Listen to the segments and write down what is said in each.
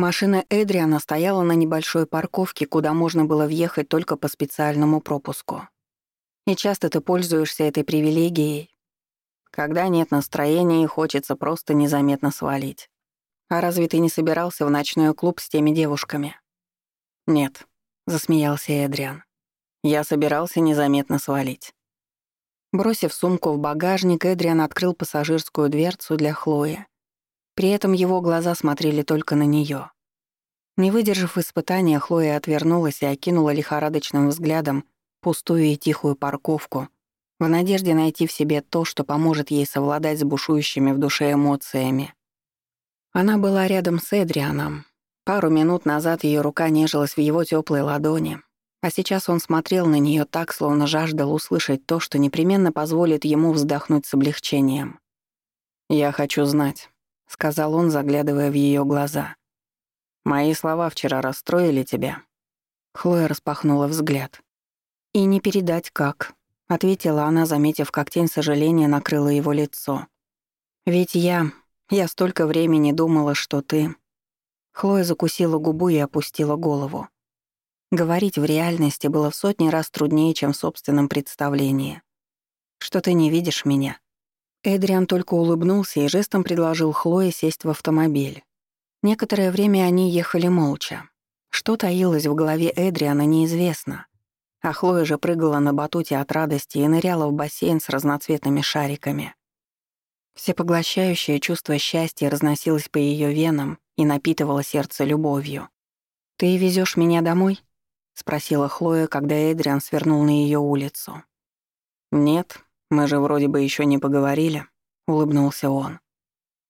Машина Эдриана стояла на небольшой парковке, куда можно было въехать только по специальному пропуску. И часто ты пользуешься этой привилегией, когда нет настроения и хочется просто незаметно свалить. А разве ты не собирался в ночной клуб с теми девушками? Нет, засмеялся Эдриан. Я собирался незаметно свалить. Бросив сумку в багажник, Эдриан открыл пассажирскую дверцу для Хлои при этом его глаза смотрели только на нее. Не выдержав испытания, Хлоя отвернулась и окинула лихорадочным взглядом пустую и тихую парковку, в надежде найти в себе то, что поможет ей совладать с бушующими в душе эмоциями. Она была рядом с Эдрианом. Пару минут назад ее рука нежилась в его теплой ладони, а сейчас он смотрел на нее так, словно жаждал услышать то, что непременно позволит ему вздохнуть с облегчением. «Я хочу знать, — сказал он, заглядывая в ее глаза. «Мои слова вчера расстроили тебя?» Хлоя распахнула взгляд. «И не передать как», — ответила она, заметив, как тень сожаления накрыла его лицо. «Ведь я... я столько времени думала, что ты...» Хлоя закусила губу и опустила голову. Говорить в реальности было в сотни раз труднее, чем в собственном представлении. «Что ты не видишь меня?» Эдриан только улыбнулся и жестом предложил Хлое сесть в автомобиль. Некоторое время они ехали молча. Что таилось в голове Эдриана, неизвестно. А Хлоя же прыгала на батуте от радости и ныряла в бассейн с разноцветными шариками. Всепоглощающее чувство счастья разносилось по ее венам и напитывало сердце любовью. «Ты везешь меня домой?» — спросила Хлоя, когда Эдриан свернул на ее улицу. «Нет», «Мы же вроде бы еще не поговорили», — улыбнулся он.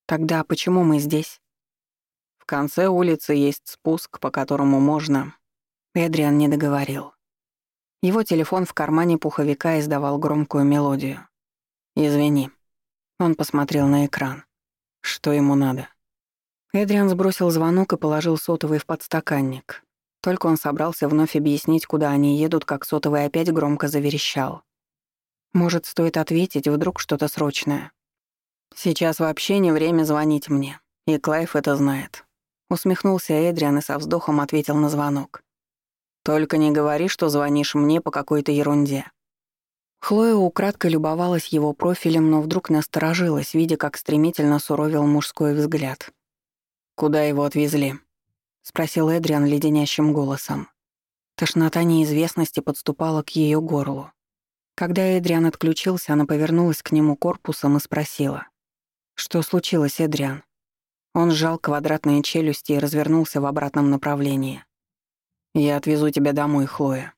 «Тогда почему мы здесь?» «В конце улицы есть спуск, по которому можно...» Эдриан не договорил. Его телефон в кармане пуховика издавал громкую мелодию. «Извини». Он посмотрел на экран. Что ему надо? Эдриан сбросил звонок и положил сотовый в подстаканник. Только он собрался вновь объяснить, куда они едут, как сотовый опять громко заверещал. Может, стоит ответить, вдруг что-то срочное. Сейчас вообще не время звонить мне, и Клайв это знает. Усмехнулся Эдриан и со вздохом ответил на звонок. «Только не говори, что звонишь мне по какой-то ерунде». Хлоя украдкой любовалась его профилем, но вдруг насторожилась, видя, как стремительно суровил мужской взгляд. «Куда его отвезли?» — спросил Эдриан леденящим голосом. Тошнота неизвестности подступала к ее горлу. Когда Эдриан отключился, она повернулась к нему корпусом и спросила. «Что случилось, Эдриан?» Он сжал квадратные челюсти и развернулся в обратном направлении. «Я отвезу тебя домой, Хлоя».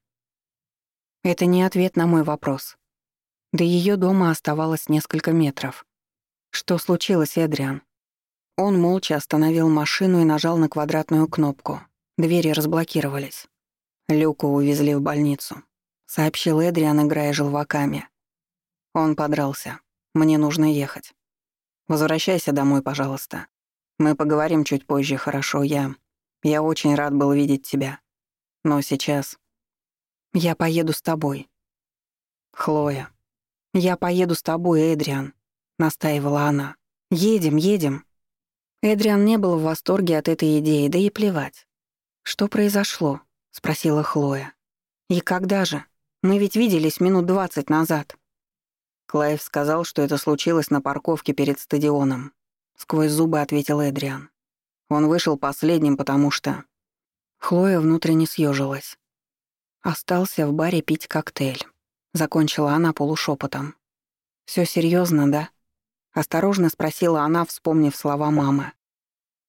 Это не ответ на мой вопрос. До ее дома оставалось несколько метров. Что случилось, Эдриан? Он молча остановил машину и нажал на квадратную кнопку. Двери разблокировались. Люку увезли в больницу сообщил Эдриан, играя желваками. Он подрался. Мне нужно ехать. Возвращайся домой, пожалуйста. Мы поговорим чуть позже, хорошо? Я... Я очень рад был видеть тебя. Но сейчас... Я поеду с тобой. Хлоя. Я поеду с тобой, Эдриан, настаивала она. Едем, едем. Эдриан не был в восторге от этой идеи, да и плевать. Что произошло? спросила Хлоя. И когда же? Мы ведь виделись минут двадцать назад». Клайв сказал, что это случилось на парковке перед стадионом. Сквозь зубы ответил Эдриан. Он вышел последним, потому что... Хлоя внутренне съежилась. Остался в баре пить коктейль. Закончила она полушепотом. Все серьезно, да?» Осторожно спросила она, вспомнив слова мамы.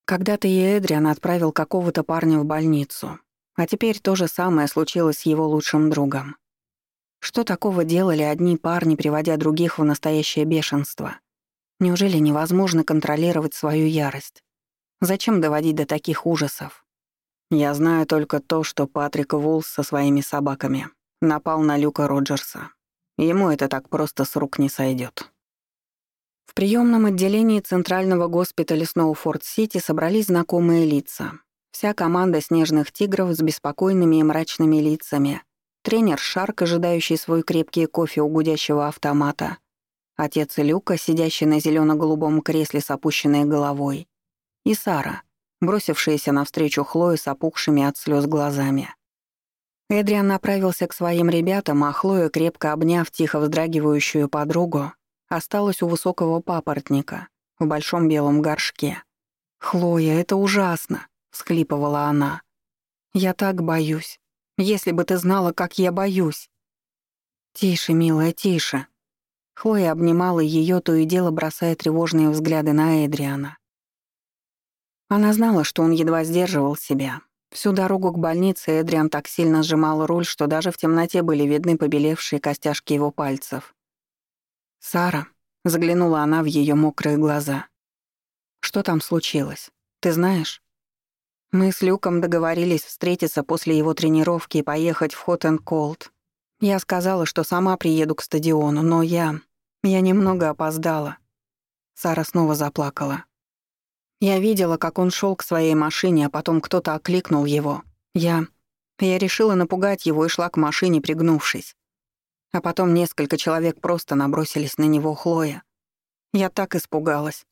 Когда-то и Эдриан отправил какого-то парня в больницу, а теперь то же самое случилось с его лучшим другом. Что такого делали одни парни, приводя других в настоящее бешенство? Неужели невозможно контролировать свою ярость? Зачем доводить до таких ужасов? Я знаю только то, что Патрик Вулс со своими собаками напал на Люка Роджерса. Ему это так просто с рук не сойдет. В приемном отделении Центрального госпиталя Сноуфорд-Сити собрались знакомые лица. Вся команда снежных тигров с беспокойными и мрачными лицами — тренер Шарк, ожидающий свой крепкий кофе у гудящего автомата, отец Люка, сидящий на зелено голубом кресле с опущенной головой, и Сара, бросившиеся навстречу Хлое с опухшими от слез глазами. Эдриан направился к своим ребятам, а Хлоя, крепко обняв тихо вздрагивающую подругу, осталась у высокого папоротника в большом белом горшке. «Хлоя, это ужасно!» — всхлипывала она. «Я так боюсь. Если бы ты знала, как я боюсь!» «Тише, милая, тише!» Хлоя обнимала ее, то и дело бросая тревожные взгляды на Эдриана. Она знала, что он едва сдерживал себя. Всю дорогу к больнице Эдриан так сильно сжимал руль, что даже в темноте были видны побелевшие костяшки его пальцев. «Сара», — заглянула она в ее мокрые глаза. «Что там случилось? Ты знаешь?» Мы с Люком договорились встретиться после его тренировки и поехать в Хот энд Колд. Я сказала, что сама приеду к стадиону, но я... Я немного опоздала. Сара снова заплакала. Я видела, как он шел к своей машине, а потом кто-то окликнул его. Я... Я решила напугать его и шла к машине, пригнувшись. А потом несколько человек просто набросились на него Хлоя. Я так испугалась.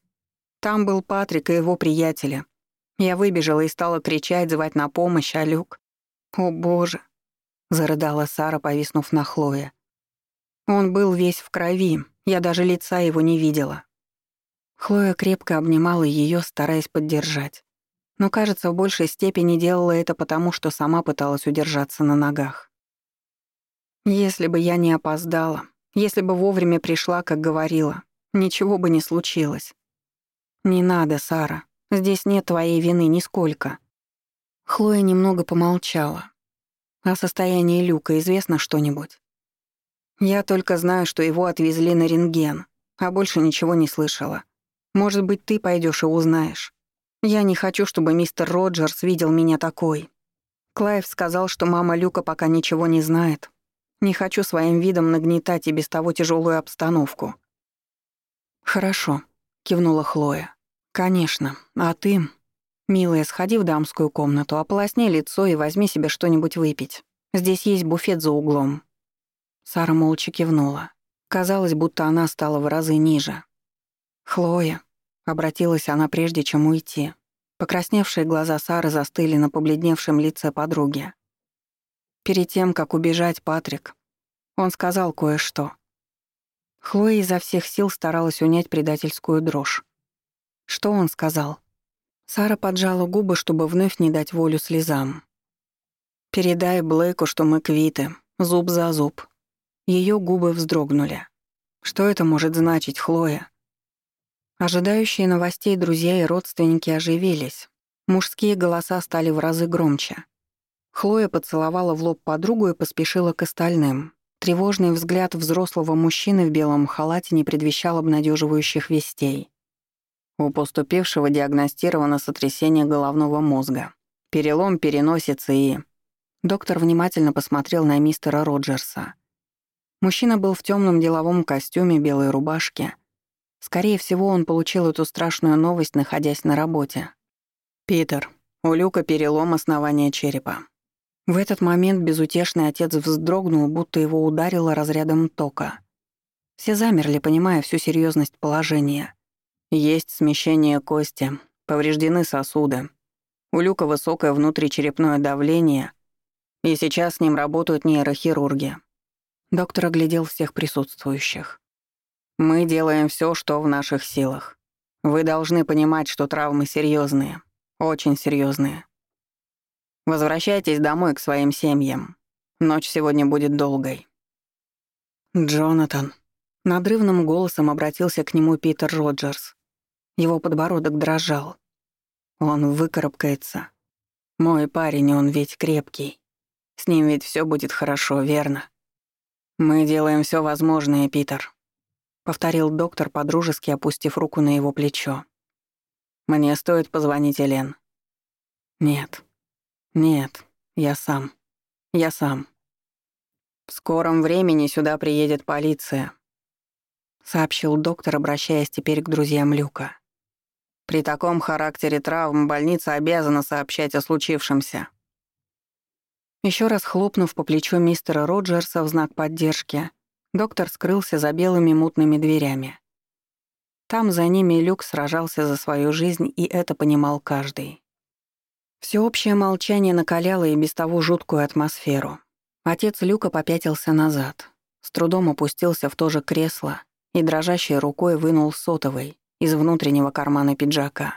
Там был Патрик и его приятели. Я выбежала и стала кричать, звать на помощь, а Люк... «О, боже!» — зарыдала Сара, повиснув на Хлое. Он был весь в крови, я даже лица его не видела. Хлоя крепко обнимала ее, стараясь поддержать. Но, кажется, в большей степени делала это потому, что сама пыталась удержаться на ногах. Если бы я не опоздала, если бы вовремя пришла, как говорила, ничего бы не случилось. Не надо, Сара. Здесь нет твоей вины нисколько. Хлоя немного помолчала. О состоянии Люка известно что-нибудь? Я только знаю, что его отвезли на рентген, а больше ничего не слышала. Может быть, ты пойдешь и узнаешь. Я не хочу, чтобы мистер Роджерс видел меня такой. Клайв сказал, что мама Люка пока ничего не знает. Не хочу своим видом нагнетать и без того тяжелую обстановку. Хорошо, кивнула Хлоя. Конечно. А ты, милая, сходи в дамскую комнату, ополосни лицо и возьми себе что-нибудь выпить. Здесь есть буфет за углом. Сара молча кивнула. Казалось, будто она стала в разы ниже. «Хлоя», — обратилась она прежде, чем уйти. Покрасневшие глаза Сары застыли на побледневшем лице подруги. Перед тем, как убежать, Патрик, он сказал кое-что. Хлоя изо всех сил старалась унять предательскую дрожь. Что он сказал? Сара поджала губы, чтобы вновь не дать волю слезам. «Передай Блейку, что мы квиты, зуб за зуб». Ее губы вздрогнули. «Что это может значить, Хлоя?» Ожидающие новостей друзья и родственники оживились. Мужские голоса стали в разы громче. Хлоя поцеловала в лоб подругу и поспешила к остальным. Тревожный взгляд взрослого мужчины в белом халате не предвещал обнадеживающих вестей. У поступившего диагностировано сотрясение головного мозга, перелом переносицы и... Доктор внимательно посмотрел на мистера Роджерса. Мужчина был в темном деловом костюме, белой рубашке — Скорее всего, он получил эту страшную новость, находясь на работе. «Питер, у Люка перелом основания черепа». В этот момент безутешный отец вздрогнул, будто его ударило разрядом тока. Все замерли, понимая всю серьезность положения. Есть смещение кости, повреждены сосуды. У Люка высокое внутричерепное давление, и сейчас с ним работают нейрохирурги. Доктор оглядел всех присутствующих. Мы делаем все, что в наших силах. Вы должны понимать, что травмы серьезные, очень серьезные. Возвращайтесь домой к своим семьям. Ночь сегодня будет долгой. Джонатан. Надрывным голосом обратился к нему Питер Роджерс. Его подбородок дрожал. Он выкарабкается. Мой парень, он ведь крепкий. С ним ведь все будет хорошо, верно? Мы делаем все возможное, Питер. — повторил доктор, подружески опустив руку на его плечо. «Мне стоит позвонить Элен». «Нет. Нет. Я сам. Я сам». «В скором времени сюда приедет полиция», — сообщил доктор, обращаясь теперь к друзьям Люка. «При таком характере травм больница обязана сообщать о случившемся». Еще раз хлопнув по плечу мистера Роджерса в знак поддержки, Доктор скрылся за белыми мутными дверями. Там за ними Люк сражался за свою жизнь, и это понимал каждый. Всеобщее молчание накаляло и без того жуткую атмосферу. Отец Люка попятился назад, с трудом опустился в то же кресло и дрожащей рукой вынул сотовый из внутреннего кармана пиджака.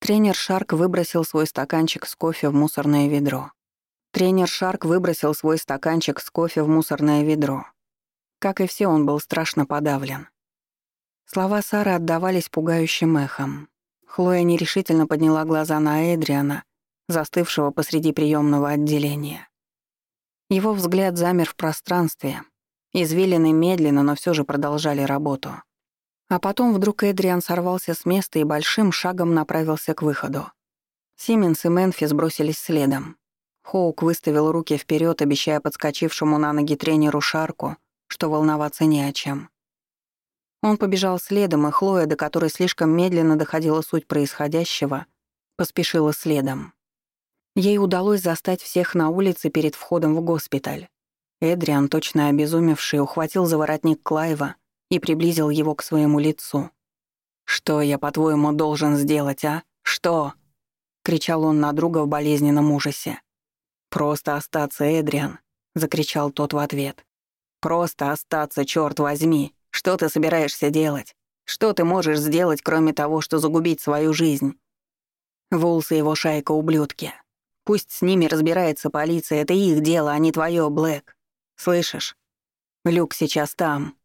Тренер Шарк выбросил свой стаканчик с кофе в мусорное ведро. Тренер Шарк выбросил свой стаканчик с кофе в мусорное ведро. Как и все, он был страшно подавлен. Слова Сары отдавались пугающим эхом. Хлоя нерешительно подняла глаза на Эдриана, застывшего посреди приемного отделения. Его взгляд замер в пространстве. Извилины медленно, но все же продолжали работу. А потом вдруг Эдриан сорвался с места и большим шагом направился к выходу. Сименс и Мэнфис бросились следом. Хоук выставил руки вперед, обещая подскочившему на ноги тренеру Шарку, что волноваться не о чем. Он побежал следом, и Хлоя, до которой слишком медленно доходила суть происходящего, поспешила следом. Ей удалось застать всех на улице перед входом в госпиталь. Эдриан, точно обезумевший, ухватил за воротник Клайва и приблизил его к своему лицу. «Что я, по-твоему, должен сделать, а? Что?» — кричал он на друга в болезненном ужасе. «Просто остаться, Эдриан», — закричал тот в ответ. «Просто остаться, черт возьми!» Что ты собираешься делать? Что ты можешь сделать, кроме того, что загубить свою жизнь? Вулс и его шайка — ублюдки. Пусть с ними разбирается полиция, это их дело, а не твое, Блэк. Слышишь? Люк сейчас там.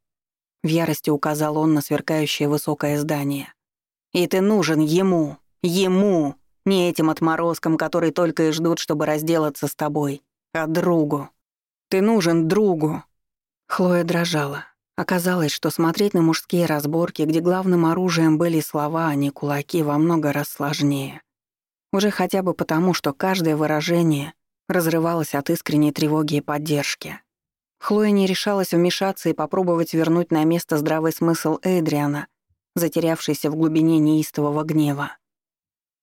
В ярости указал он на сверкающее высокое здание. И ты нужен ему, ему, не этим отморозкам, которые только и ждут, чтобы разделаться с тобой, а другу. Ты нужен другу. Хлоя дрожала. Оказалось, что смотреть на мужские разборки, где главным оружием были слова, а не кулаки, во много раз сложнее. Уже хотя бы потому, что каждое выражение разрывалось от искренней тревоги и поддержки. Хлоя не решалась вмешаться и попробовать вернуть на место здравый смысл Эдриана, затерявшийся в глубине неистового гнева.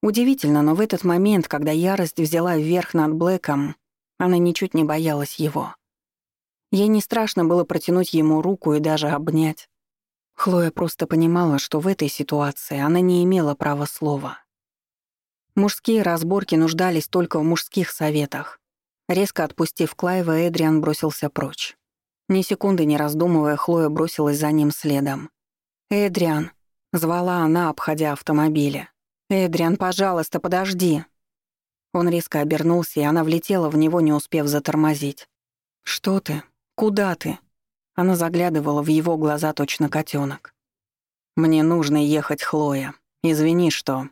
Удивительно, но в этот момент, когда ярость взяла вверх над Блэком, она ничуть не боялась его. Ей не страшно было протянуть ему руку и даже обнять. Хлоя просто понимала, что в этой ситуации она не имела права слова. Мужские разборки нуждались только в мужских советах. Резко отпустив Клайва, Эдриан бросился прочь. Ни секунды не раздумывая, Хлоя бросилась за ним следом. «Эдриан!» — звала она, обходя автомобили. «Эдриан, пожалуйста, подожди!» Он резко обернулся, и она влетела в него, не успев затормозить. «Что ты?» «Куда ты?» Она заглядывала в его глаза точно котенок. «Мне нужно ехать, Хлоя. Извини, что...»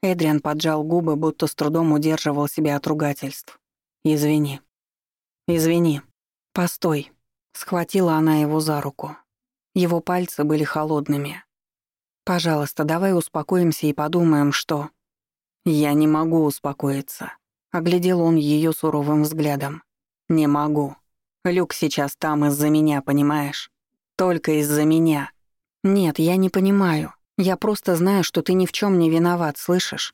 Эдриан поджал губы, будто с трудом удерживал себя от ругательств. «Извини. Извини. Постой». Схватила она его за руку. Его пальцы были холодными. «Пожалуйста, давай успокоимся и подумаем, что...» «Я не могу успокоиться», — оглядел он ее суровым взглядом. «Не могу. Люк сейчас там из-за меня, понимаешь? Только из-за меня. Нет, я не понимаю. Я просто знаю, что ты ни в чем не виноват, слышишь?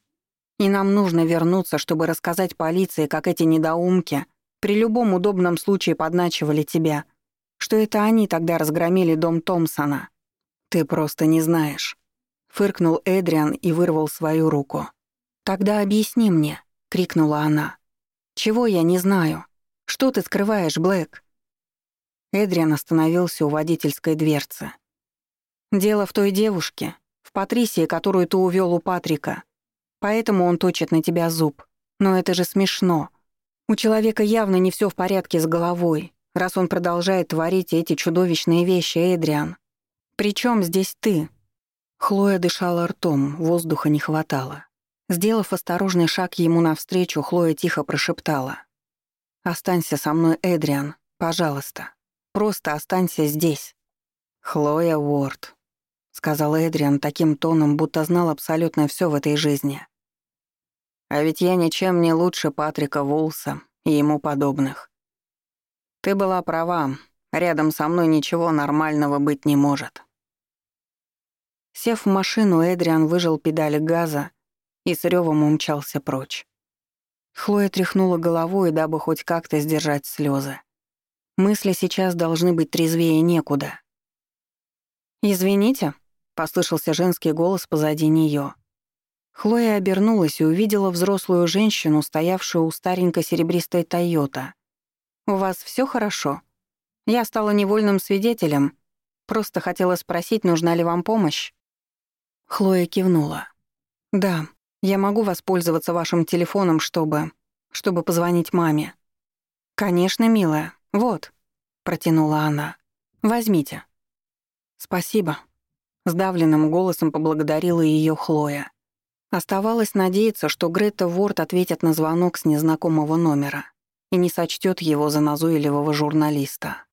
И нам нужно вернуться, чтобы рассказать полиции, как эти недоумки при любом удобном случае подначивали тебя, что это они тогда разгромили дом Томпсона. Ты просто не знаешь. Фыркнул Эдриан и вырвал свою руку. «Тогда объясни мне», — крикнула она. «Чего я не знаю? Что ты скрываешь, Блэк?» Эдриан остановился у водительской дверцы. «Дело в той девушке, в Патрисии, которую ты увёл у Патрика. Поэтому он точит на тебя зуб. Но это же смешно. У человека явно не всё в порядке с головой, раз он продолжает творить эти чудовищные вещи, Эдриан. Причём здесь ты?» Хлоя дышала ртом, воздуха не хватало. Сделав осторожный шаг ему навстречу, Хлоя тихо прошептала. «Останься со мной, Эдриан, пожалуйста. Просто останься здесь». «Хлоя Уорд», — сказал Эдриан таким тоном, будто знал абсолютно все в этой жизни. «А ведь я ничем не лучше Патрика Вулса и ему подобных. Ты была права, рядом со мной ничего нормального быть не может». Сев в машину, Эдриан выжил педали газа и с рёвом умчался прочь. Хлоя тряхнула головой, дабы хоть как-то сдержать слезы. Мысли сейчас должны быть трезвее некуда. «Извините», — послышался женский голос позади неё. Хлоя обернулась и увидела взрослую женщину, стоявшую у старенькой серебристой «Тойота». «У вас все хорошо? Я стала невольным свидетелем. Просто хотела спросить, нужна ли вам помощь?» Хлоя кивнула. «Да, я могу воспользоваться вашим телефоном, чтобы... чтобы позвонить маме». «Конечно, милая. Вот», — протянула она. «Возьмите». «Спасибо», — сдавленным голосом поблагодарила ее Хлоя. Оставалось надеяться, что Грета Ворд ответит на звонок с незнакомого номера и не сочтет его за назойливого журналиста.